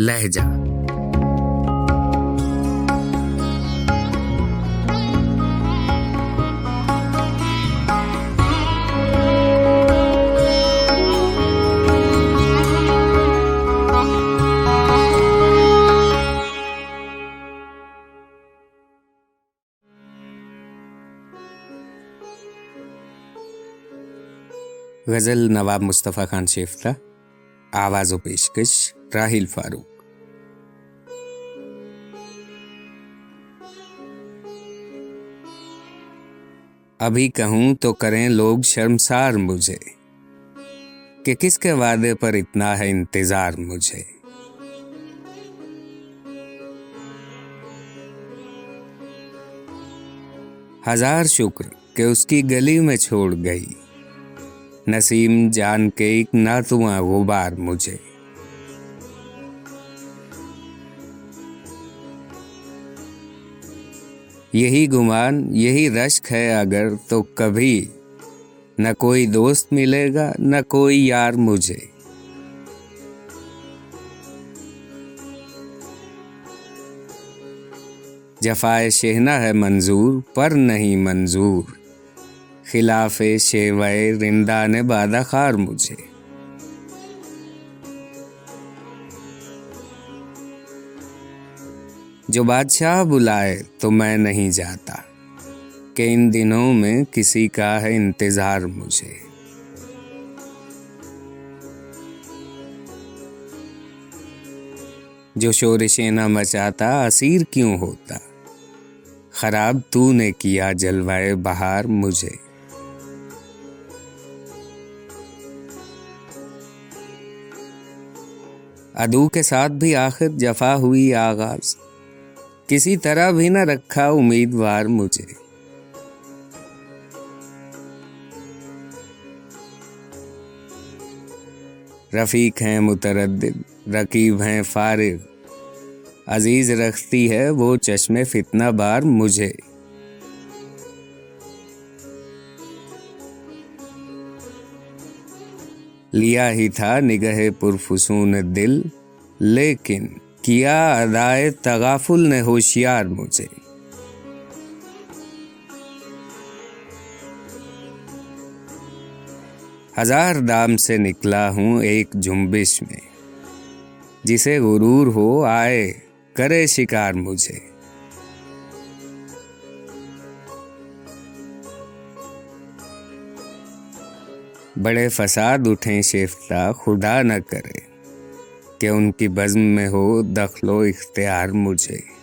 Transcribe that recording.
لہجہ۔ غزل نواب مصطفیٰ خان شیفتہ آواز و پیشکش راہیل فاروق۔ ابھی کہوں تو کریں لوگ شرمسار مجھے کہ کس کے وعدے پر اتنا ہے انتظار مجھے۔ ہزار شکر کہ اس کی گلی میں چھوڑ گئی۔ نسیم جان کے ایک ناتواں غبار مجھے۔ یہی گمان، یہی رشک ہے اگر تو کبھی نہ کوئی دوست ملے گا، نہ کوئی یار مجھے۔ جفائے شہنا ہے منظور، پر نہیں منظور۔ خلاف شیوائے رندہ نے بادہ خار مجھے۔ جو بادشاہ بلائے تو میں نہیں جاتا، کہ ان دنوں میں کسی کا ہے انتظار مجھے۔ جو شور شینا مچاتا اسیر کیوں ہوتا؟ خراب تو نے کیا جلوائے بہار مجھے۔ ادو کے ساتھ بھی آخر جفا ہوئی آغاز۔ کسی طرح بھی نہ رکھا امیدوار مجھے۔ رفیق ہیں متردد، رقیب ہیں فارغ۔ عزیز رکھتی ہے وہ چشم فتنہ بار مجھے۔ لیا ہی تھا نگہ پرفسون دل، لیکن کیا ادائے تغافل نے ہوشیار مجھے۔ ہزار دام سے نکلا ہوں ایک جنبش میں۔ جسے غرور ہو آئے، کرے شکار مجھے۔ بڑے فساد اٹھیں شیفتہ خدا نہ کرے۔ کہ ان کی بزم میں ہو دخل و اختیار مجھے۔